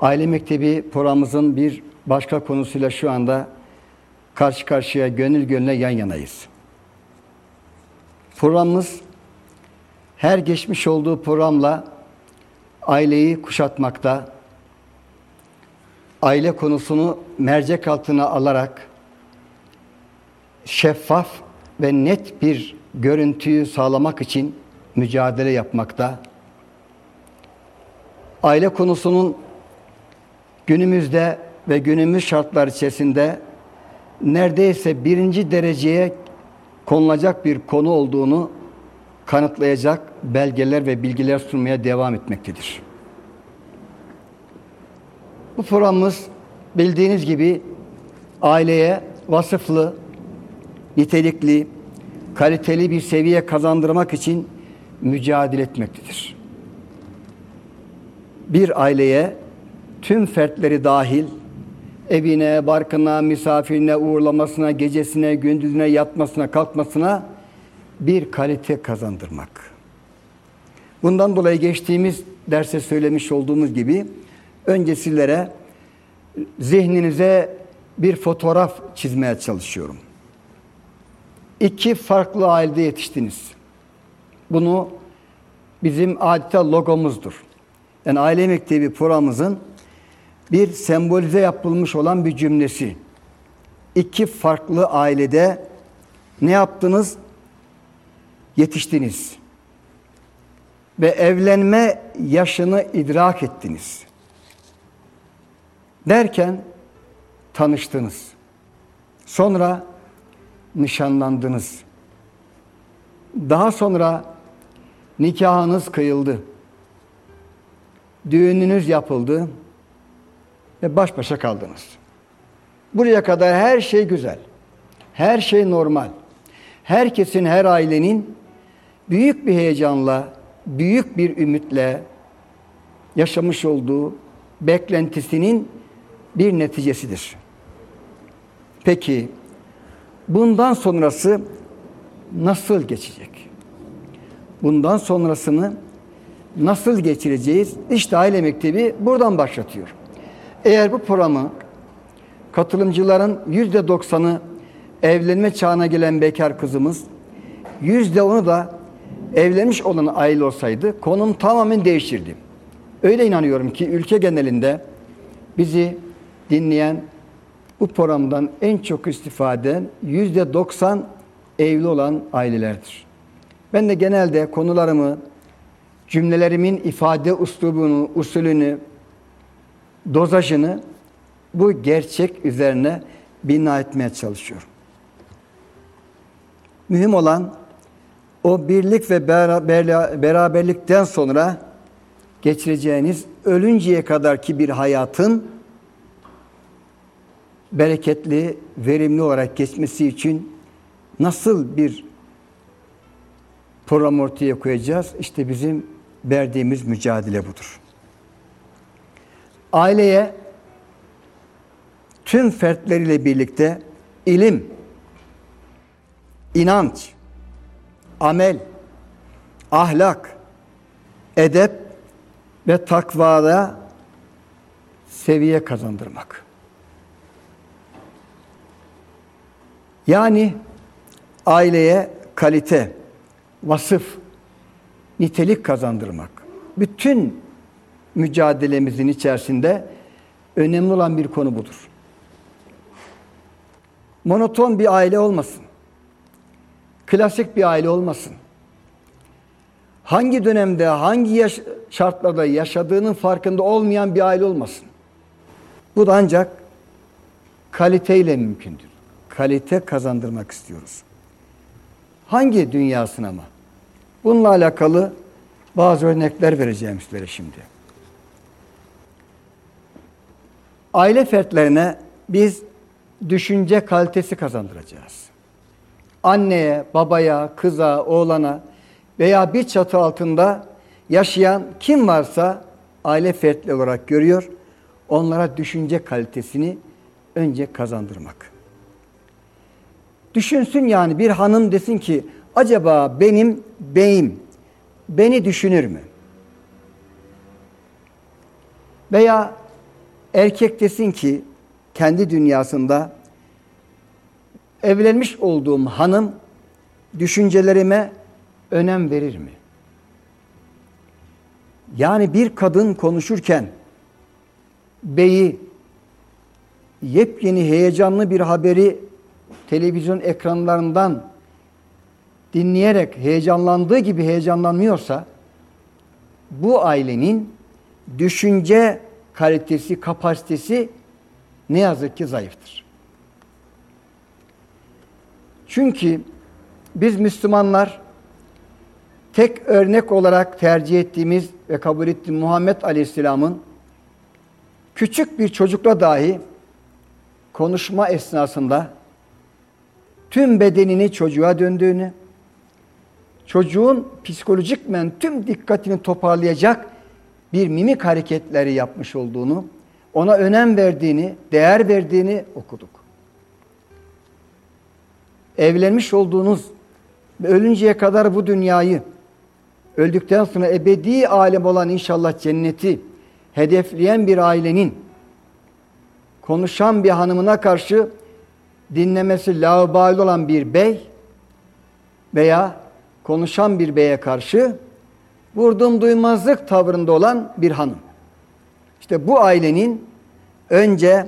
Aile Mektebi programımızın bir başka konusuyla şu anda karşı karşıya gönül gönüle yan yanayız. Programımız her geçmiş olduğu programla aileyi kuşatmakta, aile konusunu mercek altına alarak şeffaf ve net bir görüntüyü sağlamak için mücadele yapmakta. Aile konusunun günümüzde ve günümüz şartlar içerisinde neredeyse birinci dereceye konulacak bir konu olduğunu kanıtlayacak belgeler ve bilgiler sunmaya devam etmektedir. Bu programımız bildiğiniz gibi aileye vasıflı, nitelikli, kaliteli bir seviye kazandırmak için mücadele etmektedir. Bir aileye tüm fertleri dahil evine, barkına, misafirine, uğurlamasına, gecesine, gündüzüne, yatmasına, kalkmasına bir kalite kazandırmak. Bundan dolayı geçtiğimiz derse söylemiş olduğumuz gibi önce sizlere zihninize bir fotoğraf çizmeye çalışıyorum. İki farklı ailede yetiştiniz. Bunu bizim adeta logomuzdur. Yani aile mektebi programımızın bir sembolize yapılmış olan bir cümlesi. İki farklı ailede ne yaptınız? Yetiştiniz. Ve evlenme yaşını idrak ettiniz. Derken tanıştınız. Sonra nişanlandınız. Daha sonra nikahınız kıyıldı. Düğününüz yapıldı ve baş başa kaldınız. Buraya kadar her şey güzel. Her şey normal. Herkesin, her ailenin büyük bir heyecanla, büyük bir ümitle yaşamış olduğu beklentisinin bir neticesidir. Peki bundan sonrası nasıl geçecek? Bundan sonrasını nasıl geçireceğiz? İşte aile mektebi buradan başlatıyor. Eğer bu programı katılımcıların yüzde doksanı evlenme çağına gelen bekar kızımız, yüzde onu da evlenmiş olan aile olsaydı konum tamamen değişirdi. Öyle inanıyorum ki ülke genelinde bizi dinleyen bu programdan en çok istifade yüzde doksan evli olan ailelerdir. Ben de genelde konularımı, cümlelerimin ifade uslubunu, usulünü, dozajını bu gerçek üzerine bina etmeye çalışıyorum. Mühim olan o birlik ve beraberlikten sonra geçireceğiniz ölünceye kadarki bir hayatın bereketli, verimli olarak geçmesi için nasıl bir program ortaya koyacağız? İşte bizim verdiğimiz mücadele budur. Aileye tüm fertleriyle birlikte ilim, inanç, amel, ahlak, edep ve takvada seviye kazandırmak. Yani aileye kalite, vasıf, nitelik kazandırmak. Bütün mücadelemizin içerisinde önemli olan bir konu budur. Monoton bir aile olmasın. Klasik bir aile olmasın. Hangi dönemde, hangi yaş şartlarda yaşadığının farkında olmayan bir aile olmasın. Bu da ancak kaliteyle mümkündür. Kalite kazandırmak istiyoruz. Hangi dünyasına mı? Bununla alakalı bazı örnekler vereceğim sizlere şimdi. Aile fertlerine biz düşünce kalitesi kazandıracağız. Anneye, babaya, kıza, oğlana veya bir çatı altında yaşayan kim varsa aile fertleri olarak görüyor. Onlara düşünce kalitesini önce kazandırmak. Düşünsün yani bir hanım desin ki acaba benim beyim beni düşünür mü? Veya Erkek desin ki kendi dünyasında evlenmiş olduğum hanım düşüncelerime önem verir mi? Yani bir kadın konuşurken beyi yepyeni heyecanlı bir haberi televizyon ekranlarından dinleyerek heyecanlandığı gibi heyecanlanmıyorsa bu ailenin düşünce kalitesi, kapasitesi ne yazık ki zayıftır. Çünkü biz Müslümanlar tek örnek olarak tercih ettiğimiz ve kabul ettiğimiz Muhammed Aleyhisselam'ın küçük bir çocukla dahi konuşma esnasında tüm bedenini çocuğa döndüğünü, çocuğun psikolojikmen tüm dikkatini toparlayacak bir mimik hareketleri yapmış olduğunu, ona önem verdiğini, değer verdiğini okuduk. Evlenmiş olduğunuz ölünceye kadar bu dünyayı, öldükten sonra ebedi alem olan inşallah cenneti hedefleyen bir ailenin konuşan bir hanımına karşı dinlemesi laubali olan bir bey veya konuşan bir beye karşı vurdum duymazlık tavrında olan bir hanım. İşte bu ailenin önce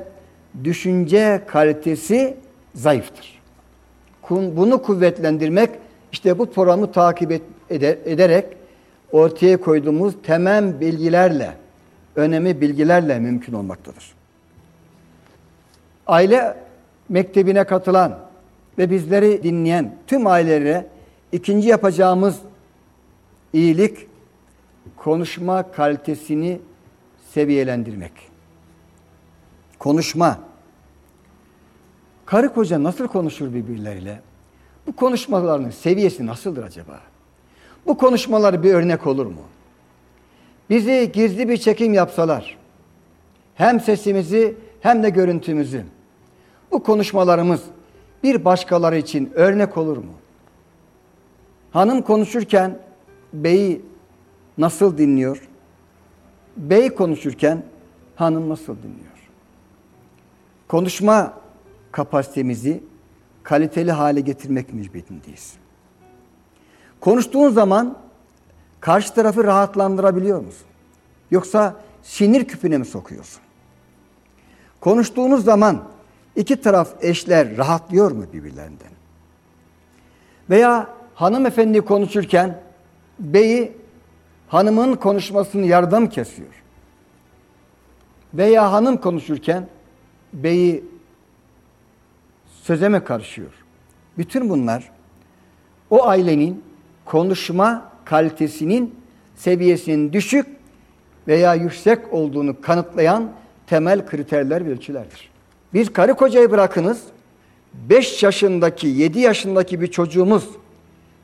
düşünce kalitesi zayıftır. Bunu kuvvetlendirmek işte bu programı takip ederek ortaya koyduğumuz temel bilgilerle, önemli bilgilerle mümkün olmaktadır. Aile mektebine katılan ve bizleri dinleyen tüm ailelere ikinci yapacağımız iyilik konuşma kalitesini seviyelendirmek. Konuşma. Karı koca nasıl konuşur birbirleriyle? Bu konuşmaların seviyesi nasıldır acaba? Bu konuşmalar bir örnek olur mu? Bizi gizli bir çekim yapsalar, hem sesimizi hem de görüntümüzü, bu konuşmalarımız bir başkaları için örnek olur mu? Hanım konuşurken beyi nasıl dinliyor? Bey konuşurken hanım nasıl dinliyor? Konuşma kapasitemizi kaliteli hale getirmek mecburiyetindeyiz. Konuştuğun zaman karşı tarafı rahatlandırabiliyor musun? Yoksa sinir küpüne mi sokuyorsun? Konuştuğunuz zaman iki taraf eşler rahatlıyor mu birbirlerinden? Veya hanımefendi konuşurken beyi hanımın konuşmasını yardım kesiyor. Veya hanım konuşurken beyi söze mi karışıyor? Bütün bunlar o ailenin konuşma kalitesinin seviyesinin düşük veya yüksek olduğunu kanıtlayan temel kriterler ve ölçülerdir. Biz karı kocayı bırakınız, 5 yaşındaki, 7 yaşındaki bir çocuğumuz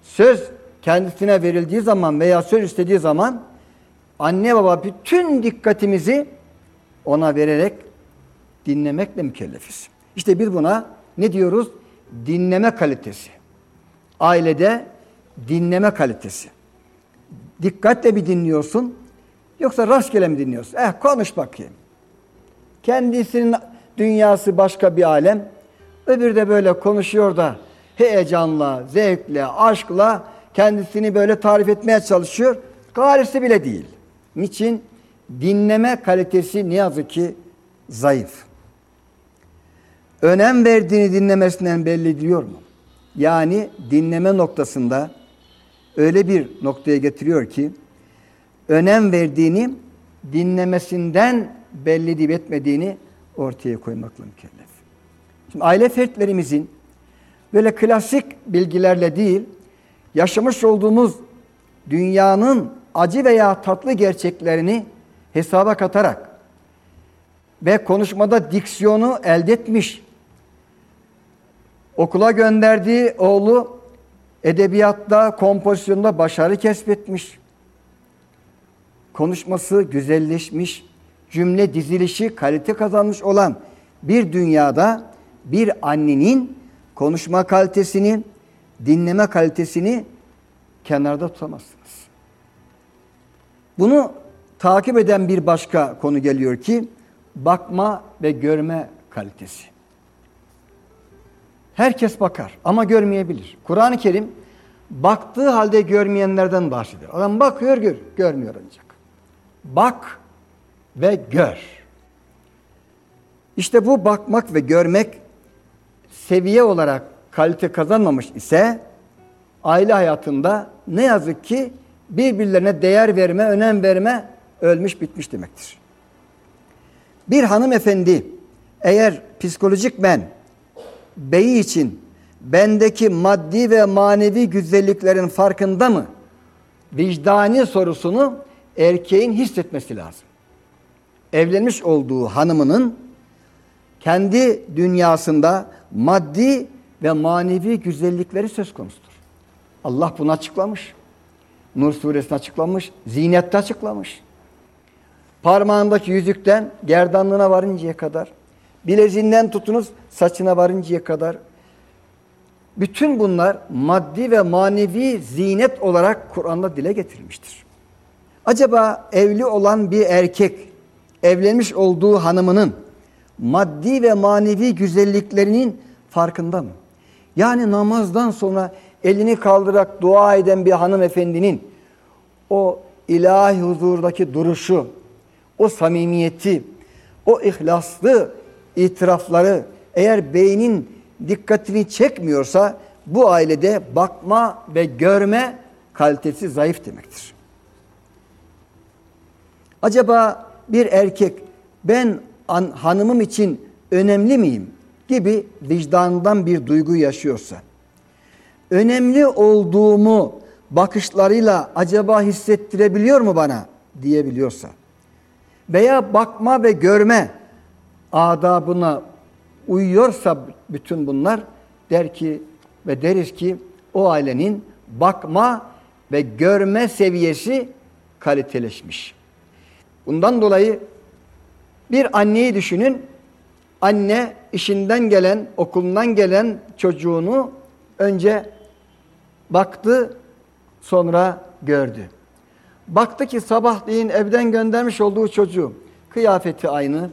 söz kendisine verildiği zaman veya söz istediği zaman anne baba bütün dikkatimizi ona vererek dinlemekle mükellefiz. İşte biz buna ne diyoruz? Dinleme kalitesi. Ailede dinleme kalitesi. Dikkatle bir dinliyorsun yoksa rastgele mi dinliyorsun? Eh konuş bakayım. Kendisinin dünyası başka bir alem. Öbürü de böyle konuşuyor da heyecanla, zevkle, aşkla kendisini böyle tarif etmeye çalışıyor. Galisi bile değil. Niçin? Dinleme kalitesi ne yazık ki zayıf. Önem verdiğini dinlemesinden belli ediyor mu? Yani dinleme noktasında öyle bir noktaya getiriyor ki önem verdiğini dinlemesinden belli edip etmediğini ortaya koymakla mükellef. Şimdi aile fertlerimizin böyle klasik bilgilerle değil, yaşamış olduğumuz dünyanın acı veya tatlı gerçeklerini hesaba katarak ve konuşmada diksiyonu elde etmiş, okula gönderdiği oğlu edebiyatta, kompozisyonda başarı kesbetmiş, konuşması güzelleşmiş, cümle dizilişi kalite kazanmış olan bir dünyada bir annenin konuşma kalitesini, dinleme kalitesini kenarda tutamazsınız. Bunu takip eden bir başka konu geliyor ki bakma ve görme kalitesi. Herkes bakar ama görmeyebilir. Kur'an-ı Kerim baktığı halde görmeyenlerden bahsediyor. Adam bakıyor, gör, görmüyor ancak. Bak ve gör. İşte bu bakmak ve görmek seviye olarak kalite kazanmamış ise aile hayatında ne yazık ki birbirlerine değer verme, önem verme ölmüş bitmiş demektir. Bir hanımefendi eğer psikolojik ben beyi için bendeki maddi ve manevi güzelliklerin farkında mı? Vicdani sorusunu erkeğin hissetmesi lazım. Evlenmiş olduğu hanımının kendi dünyasında maddi ve manevi güzellikleri söz konusudur. Allah bunu açıklamış. Nur suresinde açıklamış, zinette açıklamış. Parmağındaki yüzükten gerdanlığına varıncaya kadar, bileziğinden tutunuz saçına varıncaya kadar. Bütün bunlar maddi ve manevi zinet olarak Kur'an'da dile getirilmiştir. Acaba evli olan bir erkek evlenmiş olduğu hanımının maddi ve manevi güzelliklerinin farkında mı? Yani namazdan sonra elini kaldırarak dua eden bir hanımefendinin o ilahi huzurdaki duruşu, o samimiyeti, o ihlaslı itirafları eğer beynin dikkatini çekmiyorsa bu ailede bakma ve görme kalitesi zayıf demektir. Acaba bir erkek ben an, hanımım için önemli miyim gibi vicdanından bir duygu yaşıyorsa, önemli olduğumu bakışlarıyla acaba hissettirebiliyor mu bana diyebiliyorsa veya bakma ve görme adabına uyuyorsa bütün bunlar der ki ve deriz ki o ailenin bakma ve görme seviyesi kaliteleşmiş. Bundan dolayı bir anneyi düşünün. Anne işinden gelen, okulundan gelen çocuğunu önce baktı, sonra gördü. Baktı ki sabahleyin evden göndermiş olduğu çocuğu kıyafeti aynı,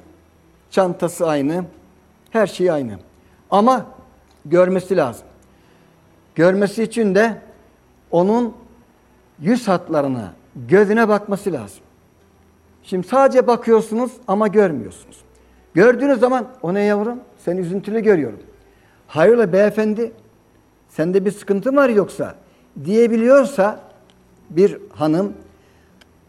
çantası aynı, her şey aynı. Ama görmesi lazım. Görmesi için de onun yüz hatlarına, gözüne bakması lazım. Şimdi sadece bakıyorsunuz ama görmüyorsunuz. Gördüğünüz zaman o ne yavrum? Sen üzüntülü görüyorum. Hayrola beyefendi sende bir sıkıntı var yoksa diyebiliyorsa bir hanım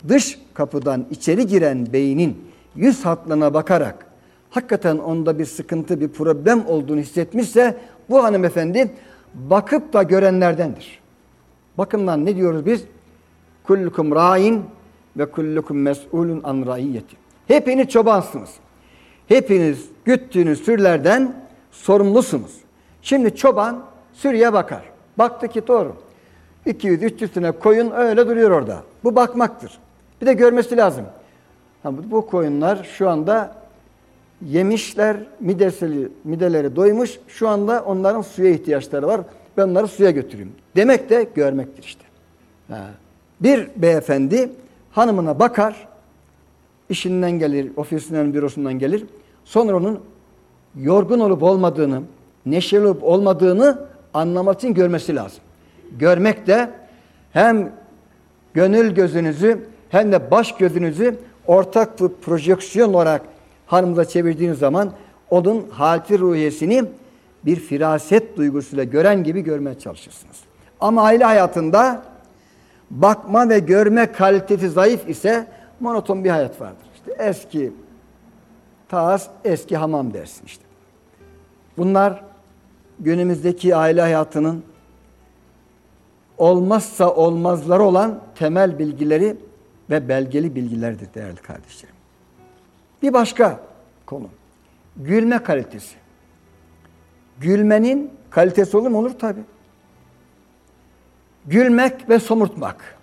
dış kapıdan içeri giren beynin yüz hatlarına bakarak hakikaten onda bir sıkıntı, bir problem olduğunu hissetmişse bu hanımefendi bakıp da görenlerdendir. Bakımdan ne diyoruz biz? Kullukum ra'in ve kullukum mes'ulun an ra'iyyeti. Hepiniz çobansınız. Hepiniz güttüğünüz sürülerden sorumlusunuz. Şimdi çoban sürüye bakar. Baktı ki doğru. 200-300 tane koyun öyle duruyor orada. Bu bakmaktır. Bir de görmesi lazım. Bu koyunlar şu anda yemişler, mideseli, mideleri doymuş. Şu anda onların suya ihtiyaçları var. Ben onları suya götüreyim. Demek de görmektir işte. Bir beyefendi hanımına bakar, işinden gelir, ofisinden, bürosundan gelir. Sonra onun yorgun olup olmadığını, neşeli olup olmadığını anlamak için görmesi lazım. Görmek de hem gönül gözünüzü hem de baş gözünüzü ortak bir projeksiyon olarak hanımıza çevirdiğiniz zaman onun halti ruhiyesini bir firaset duygusuyla gören gibi görmeye çalışırsınız. Ama aile hayatında bakma ve görme kalitesi zayıf ise monoton bir hayat vardır. İşte eski taas, eski hamam dersin işte. Bunlar günümüzdeki aile hayatının olmazsa olmazları olan temel bilgileri ve belgeli bilgilerdir değerli kardeşlerim. Bir başka konu. Gülme kalitesi. Gülmenin kalitesi olur mu? Olur tabi. Gülmek ve somurtmak.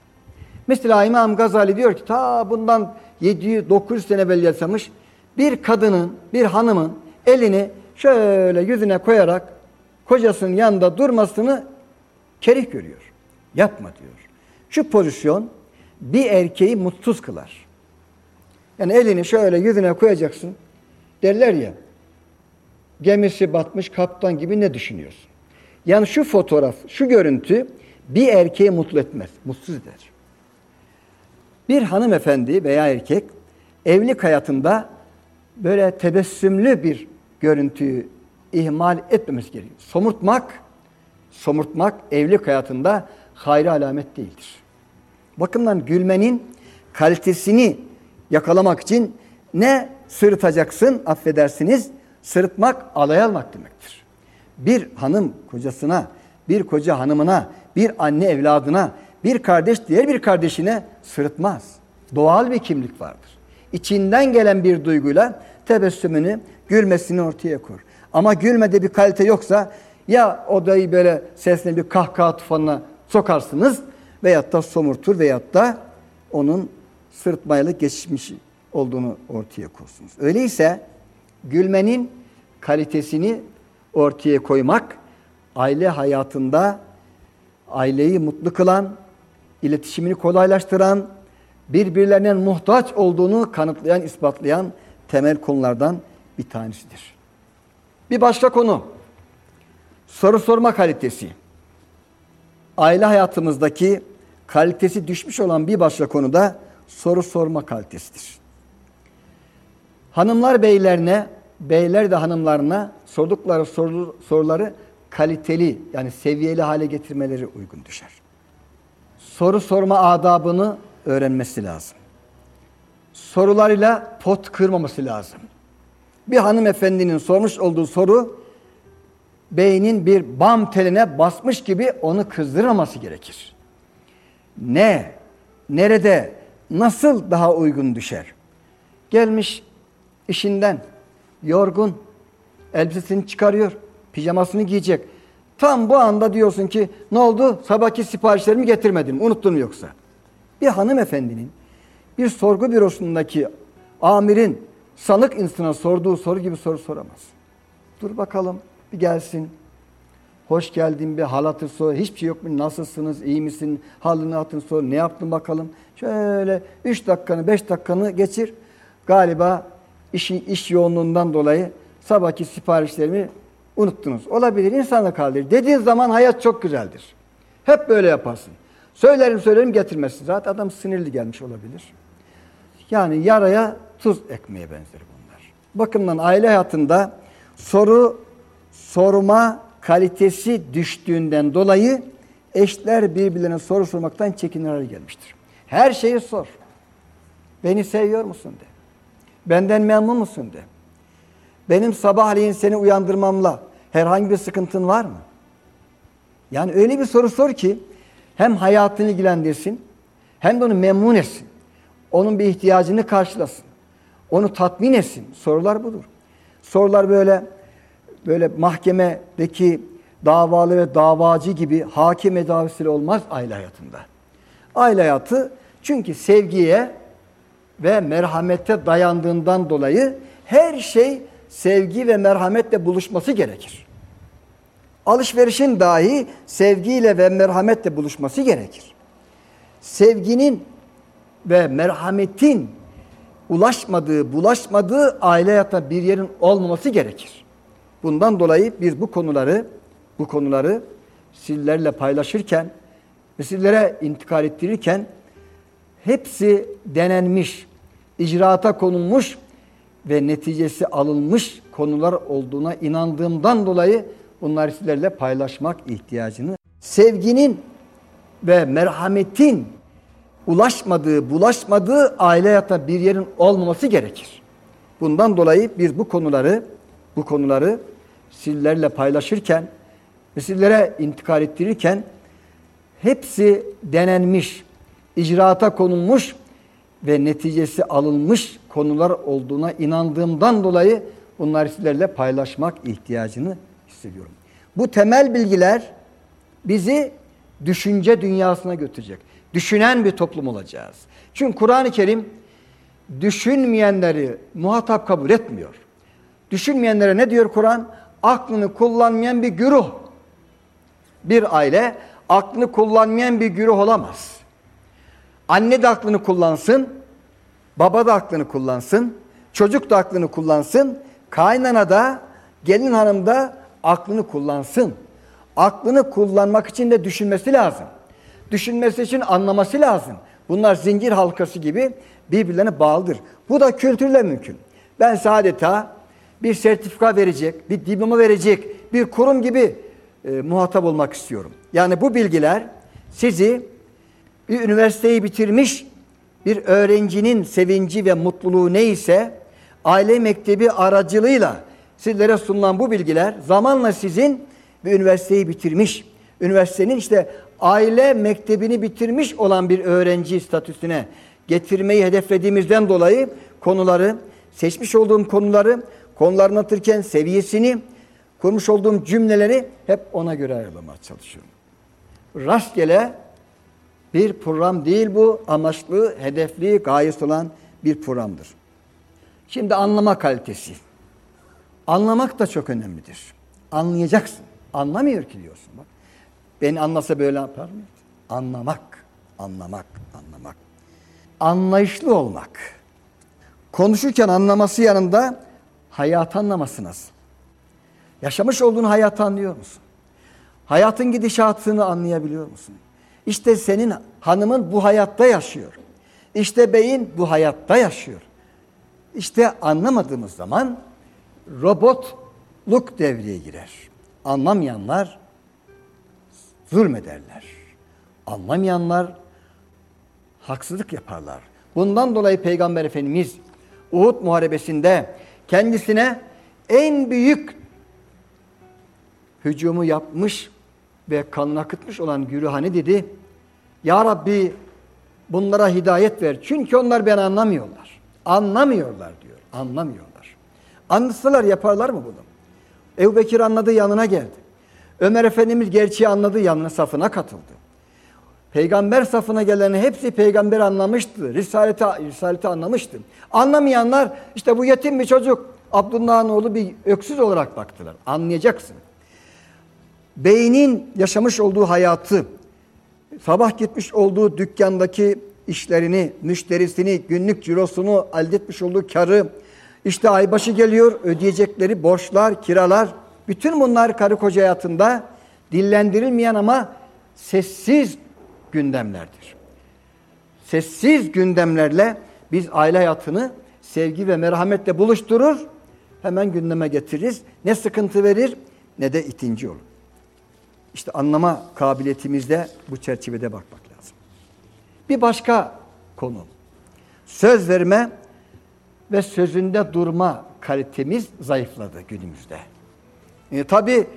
Mesela İmam Gazali diyor ki ta bundan 700-900 sene evvel yaşamış bir kadının, bir hanımın elini şöyle yüzüne koyarak kocasının yanında durmasını kerih görüyor. Yapma diyor. Şu pozisyon bir erkeği mutsuz kılar. Yani elini şöyle yüzüne koyacaksın. Derler ya, gemisi batmış kaptan gibi ne düşünüyorsun? Yani şu fotoğraf, şu görüntü bir erkeği mutlu etmez, mutsuz eder. Bir hanımefendi veya erkek evlilik hayatında böyle tebessümlü bir görüntüyü ihmal etmemesi gerekiyor. Somurtmak, somurtmak evlilik hayatında hayra alamet değildir. Bakımdan gülmenin kalitesini yakalamak için ne sırıtacaksın affedersiniz, sırıtmak alay almak demektir. Bir hanım kocasına, bir koca hanımına, bir anne evladına, bir kardeş diğer bir kardeşine sırıtmaz. Doğal bir kimlik vardır. İçinden gelen bir duyguyla tebessümünü, gülmesini ortaya koyar. Ama gülmede bir kalite yoksa ya odayı böyle sesle bir kahkaha tufanına sokarsınız veyahut da somurtur veyahut da onun sırıtmayla geçmiş olduğunu ortaya koysunuz. Öyleyse gülmenin kalitesini ortaya koymak aile hayatında aileyi mutlu kılan, iletişimini kolaylaştıran, birbirlerine muhtaç olduğunu kanıtlayan, ispatlayan temel konulardan bir tanesidir. Bir başka konu, soru sorma kalitesi. Aile hayatımızdaki kalitesi düşmüş olan bir başka konu da soru sorma kalitesidir. Hanımlar beylerine, beyler de hanımlarına sordukları soru, soruları kaliteli yani seviyeli hale getirmeleri uygun düşer. Soru sorma adabını öğrenmesi lazım. Sorularıyla pot kırmaması lazım. Bir hanımefendinin sormuş olduğu soru beynin bir bam teline basmış gibi onu kızdırmaması gerekir. Ne, nerede, nasıl daha uygun düşer? Gelmiş işinden, yorgun, elbisesini çıkarıyor, pijamasını giyecek. Tam bu anda diyorsun ki ne oldu? Sabahki siparişlerimi getirmedin, unuttun yoksa? Bir hanımefendinin bir sorgu bürosundaki amirin sanık insana sorduğu soru gibi soru soramaz. Dur bakalım bir gelsin. Hoş geldin bir hal hatır sor. Hiçbir şey yok mu? Nasılsınız? İyi misin? Halini hatır sor. Ne yaptın bakalım? Şöyle 3 dakikanı 5 dakikanı geçir. Galiba işi, iş yoğunluğundan dolayı sabahki siparişlerimi unuttunuz. Olabilir insanla kaldır. Dediğin zaman hayat çok güzeldir. Hep böyle yaparsın. Söylerim söylerim getirmezsin. Zaten adam sinirli gelmiş olabilir. Yani yaraya tuz ekmeye benzer bunlar. Bakımdan aile hayatında soru sorma kalitesi düştüğünden dolayı eşler birbirlerine soru sormaktan çekinir gelmiştir. Her şeyi sor. Beni seviyor musun de. Benden memnun musun de. Benim sabahleyin seni uyandırmamla herhangi bir sıkıntın var mı? Yani öyle bir soru sor ki hem hayatını ilgilendirsin hem de onu memnun etsin. Onun bir ihtiyacını karşılasın. Onu tatmin etsin. Sorular budur. Sorular böyle böyle mahkemedeki davalı ve davacı gibi hakim edavisiyle olmaz aile hayatında. Aile hayatı çünkü sevgiye ve merhamete dayandığından dolayı her şey sevgi ve merhametle buluşması gerekir. Alışverişin dahi sevgiyle ve merhametle buluşması gerekir. Sevginin ve merhametin ulaşmadığı, bulaşmadığı aile hayatında bir yerin olmaması gerekir. Bundan dolayı biz bu konuları bu konuları sizlerle paylaşırken sizlere intikal ettirirken hepsi denenmiş, icraata konulmuş ve neticesi alınmış konular olduğuna inandığımdan dolayı bunları sizlerle paylaşmak ihtiyacını sevginin ve merhametin ulaşmadığı, bulaşmadığı aile hayatında bir yerin olmaması gerekir. Bundan dolayı biz bu konuları bu konuları sizlerle paylaşırken ve sizlere intikal ettirirken hepsi denenmiş, icraata konulmuş ve neticesi alınmış konular olduğuna inandığımdan dolayı bunları sizlerle paylaşmak ihtiyacını hissediyorum. Bu temel bilgiler bizi düşünce dünyasına götürecek. Düşünen bir toplum olacağız. Çünkü Kur'an-ı Kerim düşünmeyenleri muhatap kabul etmiyor. Düşünmeyenlere ne diyor Kur'an? Aklını kullanmayan bir güruh. Bir aile aklını kullanmayan bir güruh olamaz. Anne de aklını kullansın, baba da aklını kullansın, çocuk da aklını kullansın, Kaynana da gelin hanım da aklını kullansın. Aklını kullanmak için de düşünmesi lazım. Düşünmesi için anlaması lazım. Bunlar zincir halkası gibi birbirlerine bağlıdır. Bu da kültürle mümkün. Ben size adeta bir sertifika verecek, bir diploma verecek bir kurum gibi e, muhatap olmak istiyorum. Yani bu bilgiler sizi bir üniversiteyi bitirmiş bir öğrencinin sevinci ve mutluluğu neyse aile mektebi aracılığıyla sizlere sunulan bu bilgiler zamanla sizin bir üniversiteyi bitirmiş, üniversitenin işte aile mektebini bitirmiş olan bir öğrenci statüsüne getirmeyi hedeflediğimizden dolayı konuları, seçmiş olduğum konuları, konuları anlatırken seviyesini, kurmuş olduğum cümleleri hep ona göre ayarlamaya çalışıyorum. Rastgele bir program değil bu, amaçlı, hedefli, gayesi olan bir programdır. Şimdi anlama kalitesi. Anlamak da çok önemlidir. Anlayacaksın. Anlamıyor ki diyorsun bak. Beni anlasa böyle yapar mı? Anlamak, anlamak, anlamak. Anlayışlı olmak. Konuşurken anlaması yanında hayatı anlaması nasıl? Yaşamış olduğun hayatı anlıyor musun? Hayatın gidişatını anlayabiliyor musun? İşte senin hanımın bu hayatta yaşıyor. İşte beyin bu hayatta yaşıyor. İşte anlamadığımız zaman robotluk devreye girer. Anlamayanlar zulmederler. Anlamayanlar haksızlık yaparlar. Bundan dolayı Peygamber Efendimiz Uhud Muharebesi'nde kendisine en büyük hücumu yapmış ve kanını akıtmış olan Gürühane dedi. Ya Rabbi bunlara hidayet ver. Çünkü onlar beni anlamıyorlar. Anlamıyorlar diyor. Anlamıyorlar. Anlasalar yaparlar mı bunu? Ebu Bekir anladı yanına geldi. Ömer Efendimiz gerçeği anladı yanına safına katıldı. Peygamber safına gelen hepsi peygamber anlamıştı. Risaleti, risaleti anlamıştı. Anlamayanlar işte bu yetim bir çocuk Abdullah'ın oğlu bir öksüz olarak baktılar. Anlayacaksın. Beynin yaşamış olduğu hayatı, sabah gitmiş olduğu dükkandaki işlerini, müşterisini, günlük cirosunu, elde etmiş olduğu karı, işte aybaşı geliyor, ödeyecekleri borçlar, kiralar, bütün bunlar karı koca hayatında dillendirilmeyen ama sessiz gündemlerdir. Sessiz gündemlerle biz aile hayatını sevgi ve merhametle buluşturur, hemen gündeme getiririz. Ne sıkıntı verir ne de itinci olur. İşte anlama kabiliyetimizde bu çerçevede bakmak lazım. Bir başka konu. Söz verme ve sözünde durma kalitemiz zayıfladı günümüzde. E, tabii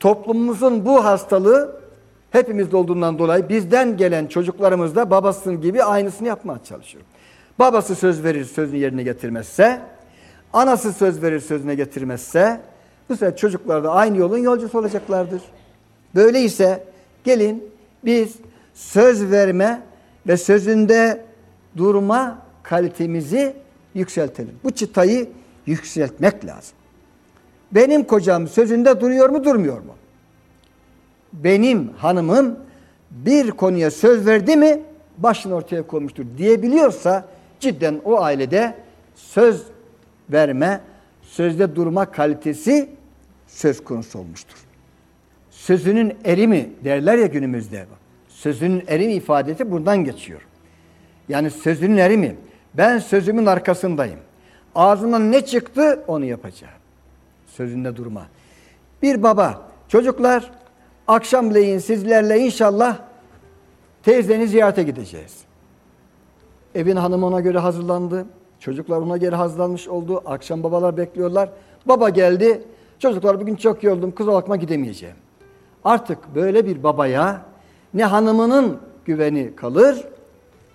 toplumumuzun bu hastalığı hepimizde olduğundan dolayı bizden gelen çocuklarımız da babasının gibi aynısını yapmaya çalışıyor. Babası söz verir sözünü yerine getirmezse, anası söz verir sözüne getirmezse bu sefer çocuklar da aynı yolun yolcusu olacaklardır. Böyleyse gelin biz söz verme ve sözünde durma kalitemizi yükseltelim. Bu çıtayı yükseltmek lazım. Benim kocam sözünde duruyor mu durmuyor mu? Benim hanımım bir konuya söz verdi mi başını ortaya koymuştur diyebiliyorsa cidden o ailede söz verme, sözde durma kalitesi söz konusu olmuştur. Sözünün erimi derler ya günümüzde. Sözünün erimi ifadesi buradan geçiyor. Yani sözünün erimi. Ben sözümün arkasındayım. Ağzımdan ne çıktı onu yapacağım. Sözünde durma. Bir baba, çocuklar akşamleyin sizlerle inşallah teyzeni ziyarete gideceğiz. Evin hanımı ona göre hazırlandı. Çocuklar ona göre hazırlanmış oldu. Akşam babalar bekliyorlar. Baba geldi. Çocuklar bugün çok yoruldum. Kız bakma gidemeyeceğim. Artık böyle bir babaya ne hanımının güveni kalır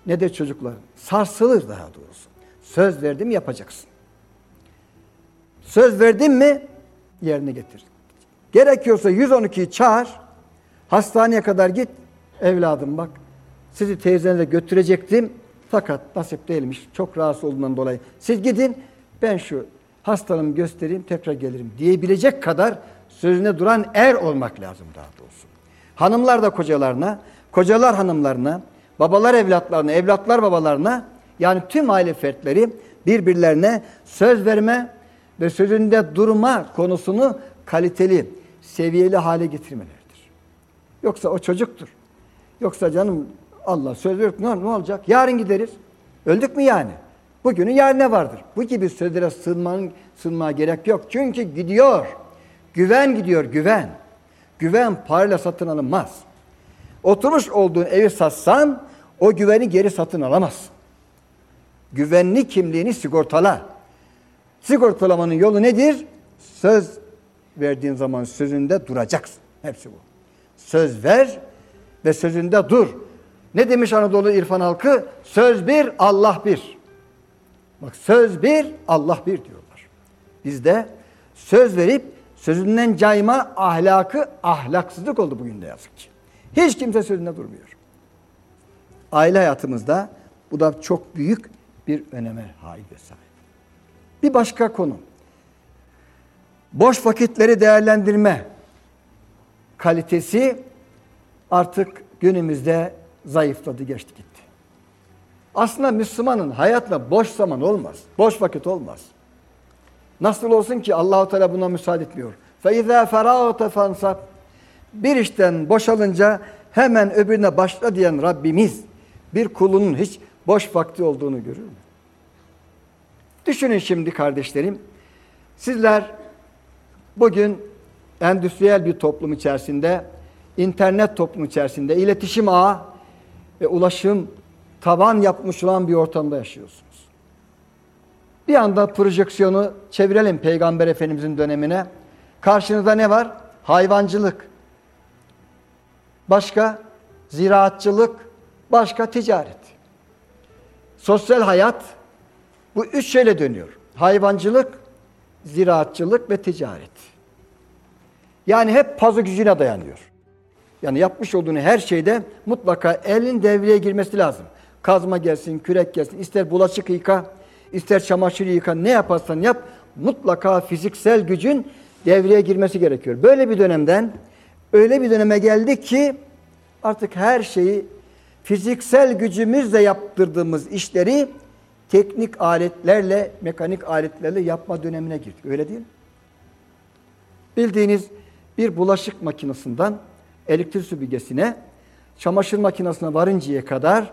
ne de çocuklar. Sarsılır daha doğrusu. Söz verdim yapacaksın. Söz verdin mi yerine getir. Gerekiyorsa 112'yi çağır. Hastaneye kadar git. Evladım bak sizi teyzenle götürecektim. Fakat nasip değilmiş. Çok rahatsız olduğundan dolayı. Siz gidin ben şu hastalığımı göstereyim tekrar gelirim diyebilecek kadar sözüne duran er olmak lazım daha doğrusu. Hanımlar da kocalarına, kocalar hanımlarına, babalar evlatlarına, evlatlar babalarına yani tüm aile fertleri birbirlerine söz verme ve sözünde durma konusunu kaliteli, seviyeli hale getirmelerdir. Yoksa o çocuktur. Yoksa canım Allah söz ne, ne olacak? Yarın gideriz. Öldük mü yani? Bugünün yarına vardır. Bu gibi sözlere sığınmanın, sığınmaya gerek yok. Çünkü gidiyor. Güven gidiyor, güven. Güven parayla satın alınmaz. Oturmuş olduğun evi satsan o güveni geri satın alamazsın. Güvenli kimliğini sigortala. Sigortalamanın yolu nedir? Söz verdiğin zaman sözünde duracaksın. Hepsi bu. Söz ver ve sözünde dur. Ne demiş Anadolu İrfan halkı? Söz bir, Allah bir. Bak söz bir, Allah bir diyorlar. Bizde söz verip sözünden cayma ahlakı ahlaksızlık oldu bugün de yazık ki. Hiç kimse sözünde durmuyor. Aile hayatımızda bu da çok büyük bir öneme haiz ve sahip. Bir başka konu. Boş vakitleri değerlendirme kalitesi artık günümüzde zayıfladı, geçti gitti. Aslında Müslümanın hayatla boş zaman olmaz. Boş vakit olmaz. Nasıl olsun ki Allahu Teala buna müsaade etmiyor. Fe izâ ferâte fansab. Bir işten boşalınca hemen öbürüne başla diyen Rabbimiz bir kulunun hiç boş vakti olduğunu görür mü? Düşünün şimdi kardeşlerim. Sizler bugün endüstriyel bir toplum içerisinde, internet toplumu içerisinde, iletişim ağı ve ulaşım tavan yapmış olan bir ortamda yaşıyorsun. Bir anda projeksiyonu çevirelim Peygamber Efendimizin dönemine. Karşınızda ne var? Hayvancılık. Başka ziraatçılık, başka ticaret. Sosyal hayat bu üç şeyle dönüyor. Hayvancılık, ziraatçılık ve ticaret. Yani hep pazı gücüne dayanıyor. Yani yapmış olduğunu her şeyde mutlaka elin devreye girmesi lazım. Kazma gelsin, kürek gelsin, ister bulaşık yıka, ister çamaşır yıka, ne yaparsan yap, mutlaka fiziksel gücün devreye girmesi gerekiyor. Böyle bir dönemden öyle bir döneme geldik ki artık her şeyi fiziksel gücümüzle yaptırdığımız işleri teknik aletlerle, mekanik aletlerle yapma dönemine girdik. Öyle değil mi? Bildiğiniz bir bulaşık makinesinden elektrik süpürgesine, çamaşır makinesine varıncaya kadar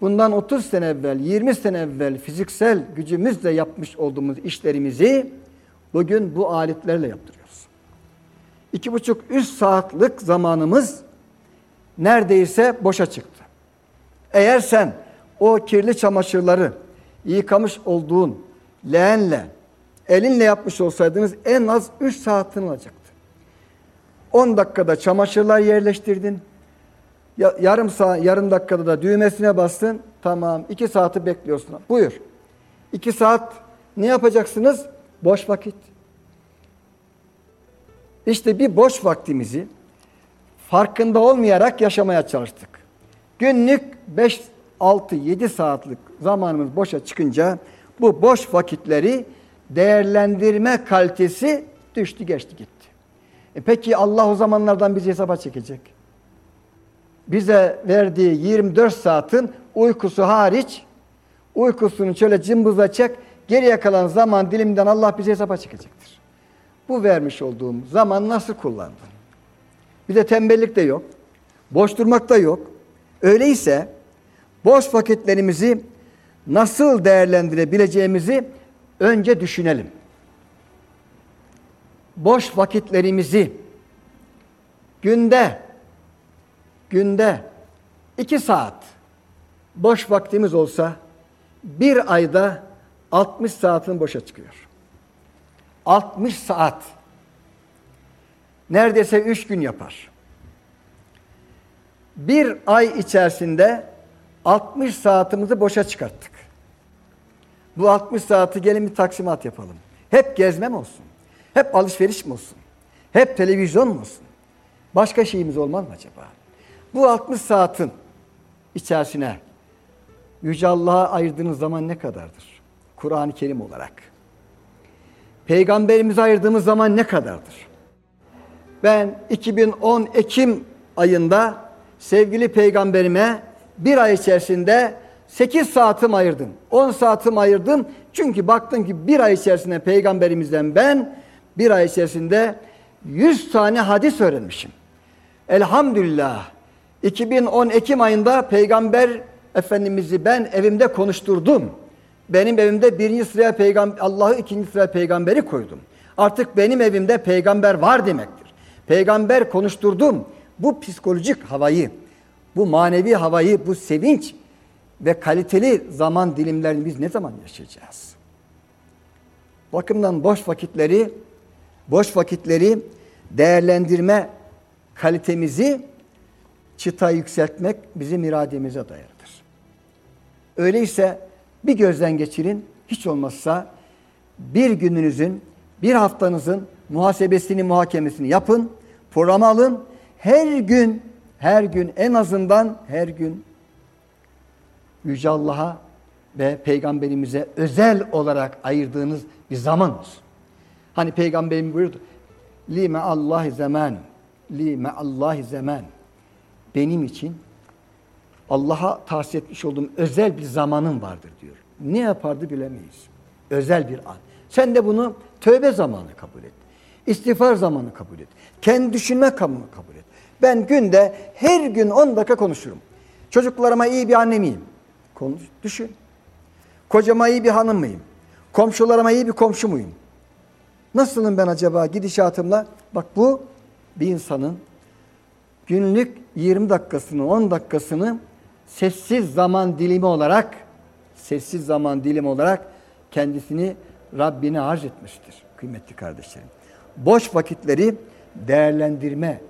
bundan 30 sene evvel, 20 sene evvel fiziksel gücümüzle yapmış olduğumuz işlerimizi bugün bu aletlerle yaptırıyoruz. İki buçuk, üç saatlik zamanımız neredeyse boşa çıktı. Eğer sen o kirli çamaşırları yıkamış olduğun leğenle, elinle yapmış olsaydınız en az 3 saatin alacaktı. 10 dakikada çamaşırlar yerleştirdin. Yarım saat, yarım dakikada da düğmesine bastın. Tamam. 2 saati bekliyorsun. Buyur. 2 saat ne yapacaksınız? Boş vakit. İşte bir boş vaktimizi farkında olmayarak yaşamaya çalıştık. Günlük 5 6 7 saatlik zamanımız boşa çıkınca bu boş vakitleri değerlendirme kalitesi düştü geçti gitti. E peki Allah o zamanlardan bizi hesaba çekecek. Bize verdiği 24 saatin uykusu hariç uykusunu şöyle cımbızla geriye kalan zaman dilimden Allah bizi hesaba çekecektir. Bu vermiş olduğum zaman nasıl kullandın? Bir de tembellik de yok. Boş durmak da yok. Öyleyse boş vakitlerimizi nasıl değerlendirebileceğimizi önce düşünelim. Boş vakitlerimizi günde günde iki saat boş vaktimiz olsa bir ayda 60 saatin boşa çıkıyor. 60 saat. Neredeyse üç gün yapar. Bir ay içerisinde 60 saatimizi boşa çıkarttık. Bu 60 saati gelin bir taksimat yapalım. Hep gezme mi olsun? Hep alışveriş mi olsun? Hep televizyon mu olsun? Başka şeyimiz olmaz mı acaba? Bu 60 saatin içerisine Yüce Allah'a ayırdığınız zaman ne kadardır? Kur'an-ı Kerim olarak. Peygamberimize ayırdığımız zaman ne kadardır? Ben 2010 Ekim ayında sevgili peygamberime bir ay içerisinde 8 saatim ayırdım. 10 saatim ayırdım. Çünkü baktım ki bir ay içerisinde peygamberimizden ben bir ay içerisinde 100 tane hadis öğrenmişim. Elhamdülillah. 2010 Ekim ayında peygamber efendimizi ben evimde konuşturdum. Benim evimde birinci sıraya peygamber Allah'ı ikinci sıraya peygamberi koydum. Artık benim evimde peygamber var demektir. Peygamber konuşturdum. Bu psikolojik havayı, bu manevi havayı, bu sevinç ve kaliteli zaman dilimlerini biz ne zaman yaşayacağız? Bakımdan boş vakitleri, boş vakitleri değerlendirme kalitemizi çıta yükseltmek bizim irademize dayalıdır. Öyleyse bir gözden geçirin, hiç olmazsa bir gününüzün, bir haftanızın muhasebesini, muhakemesini yapın, program alın. Her gün, her gün en azından her gün Yüce Allah'a ve Peygamberimize özel olarak ayırdığınız bir zaman olsun. Hani Peygamberim buyurdu. Lime Allah zaman. Lime Allah zaman. Benim için Allah'a tahsis etmiş olduğum özel bir zamanım vardır diyor. Ne yapardı bilemeyiz. Özel bir an. Sen de bunu tövbe zamanı kabul et. İstiğfar zamanı kabul et. Kendi düşünme zamanı kabul et. Ben günde her gün 10 dakika konuşurum. Çocuklarıma iyi bir anne miyim? Konuş, düşün. Kocama iyi bir hanım mıyım? Komşularıma iyi bir komşu muyum? Nasılım ben acaba gidişatımla? Bak bu bir insanın günlük 20 dakikasını, 10 dakikasını sessiz zaman dilimi olarak sessiz zaman dilimi olarak kendisini Rabbine arz etmiştir kıymetli kardeşlerim. Boş vakitleri değerlendirme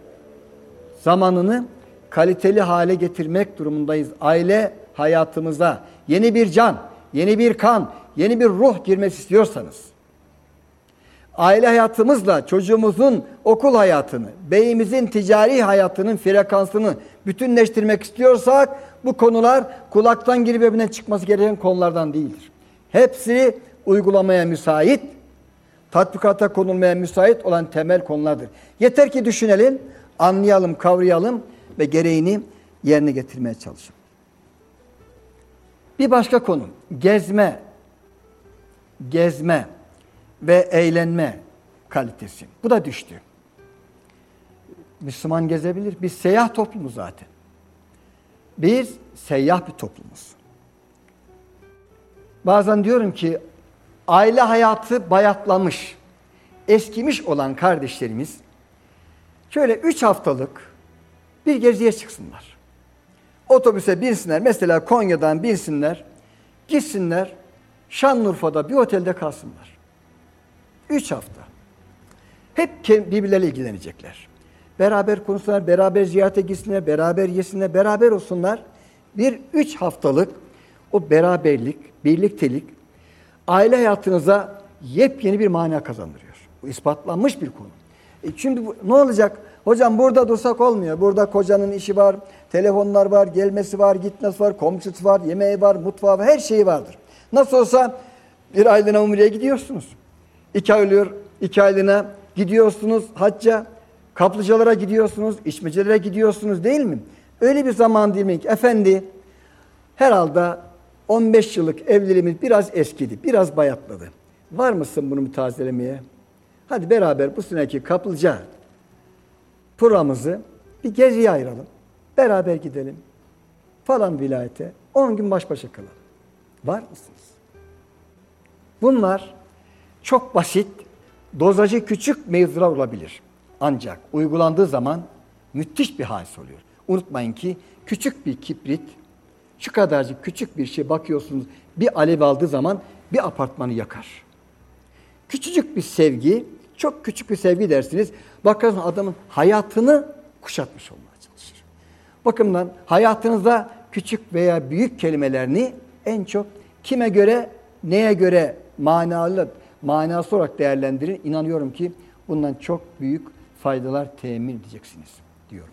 zamanını kaliteli hale getirmek durumundayız. Aile hayatımıza yeni bir can, yeni bir kan, yeni bir ruh girmesi istiyorsanız aile hayatımızla çocuğumuzun okul hayatını, beyimizin ticari hayatının frekansını bütünleştirmek istiyorsak bu konular kulaktan girip evine çıkması gereken konulardan değildir. Hepsi uygulamaya müsait, tatbikata konulmaya müsait olan temel konulardır. Yeter ki düşünelim, anlayalım, kavrayalım ve gereğini yerine getirmeye çalışalım. Bir başka konu, gezme. Gezme ve eğlenme kalitesi. Bu da düştü. Müslüman gezebilir. Biz seyyah toplumu zaten. Biz seyyah bir toplumuz. Bazen diyorum ki aile hayatı bayatlamış, eskimiş olan kardeşlerimiz şöyle üç haftalık bir geziye çıksınlar. Otobüse binsinler. Mesela Konya'dan binsinler. Gitsinler. Şanlıurfa'da bir otelde kalsınlar. Üç hafta. Hep birbirleriyle ilgilenecekler. Beraber konuşsunlar, beraber ziyarete gitsinler, beraber yesinler, beraber olsunlar. Bir üç haftalık o beraberlik, birliktelik aile hayatınıza yepyeni bir mana kazandırıyor. Bu ispatlanmış bir konu. E şimdi bu, ne olacak? Hocam burada dursak olmuyor. Burada kocanın işi var, telefonlar var, gelmesi var, gitmesi var, komşusu var, yemeği var, mutfağı var, her şeyi vardır. Nasıl olsa bir aylığına umreye gidiyorsunuz. İki aylıyor, iki aylığına gidiyorsunuz hacca, kaplıcalara gidiyorsunuz, içmecilere gidiyorsunuz değil mi? Öyle bir zaman değil mi ki? Efendi herhalde 15 yıllık evliliğimiz biraz eskidi, biraz bayatladı. Var mısın bunu mütazelemeye? Hadi beraber bu seneki kaplıca programımızı bir geziye ayıralım. Beraber gidelim. Falan vilayete 10 gün baş başa kalalım. Var mısınız? Bunlar çok basit, dozajı küçük mevzular olabilir. Ancak uygulandığı zaman müthiş bir hadis oluyor. Unutmayın ki küçük bir kibrit, şu kadarcık küçük bir şey bakıyorsunuz bir alev aldığı zaman bir apartmanı yakar. Küçücük bir sevgi, çok küçük bir sevgi dersiniz. Bakarsınız adamın hayatını kuşatmış olmaya çalışır. Bakımdan hayatınızda küçük veya büyük kelimelerini en çok kime göre, neye göre manalı, manası olarak değerlendirin. İnanıyorum ki bundan çok büyük faydalar temin edeceksiniz diyorum.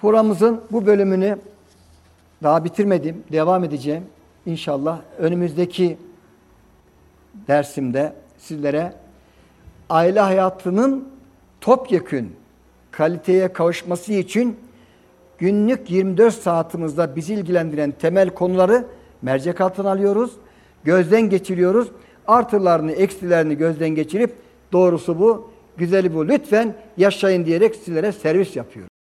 Programımızın bu bölümünü daha bitirmedim, devam edeceğim. İnşallah önümüzdeki dersimde sizlere aile hayatının topyekün kaliteye kavuşması için günlük 24 saatimizde bizi ilgilendiren temel konuları mercek altına alıyoruz. Gözden geçiriyoruz. Artılarını, eksilerini gözden geçirip doğrusu bu, güzeli bu. Lütfen yaşayın diyerek sizlere servis yapıyoruz.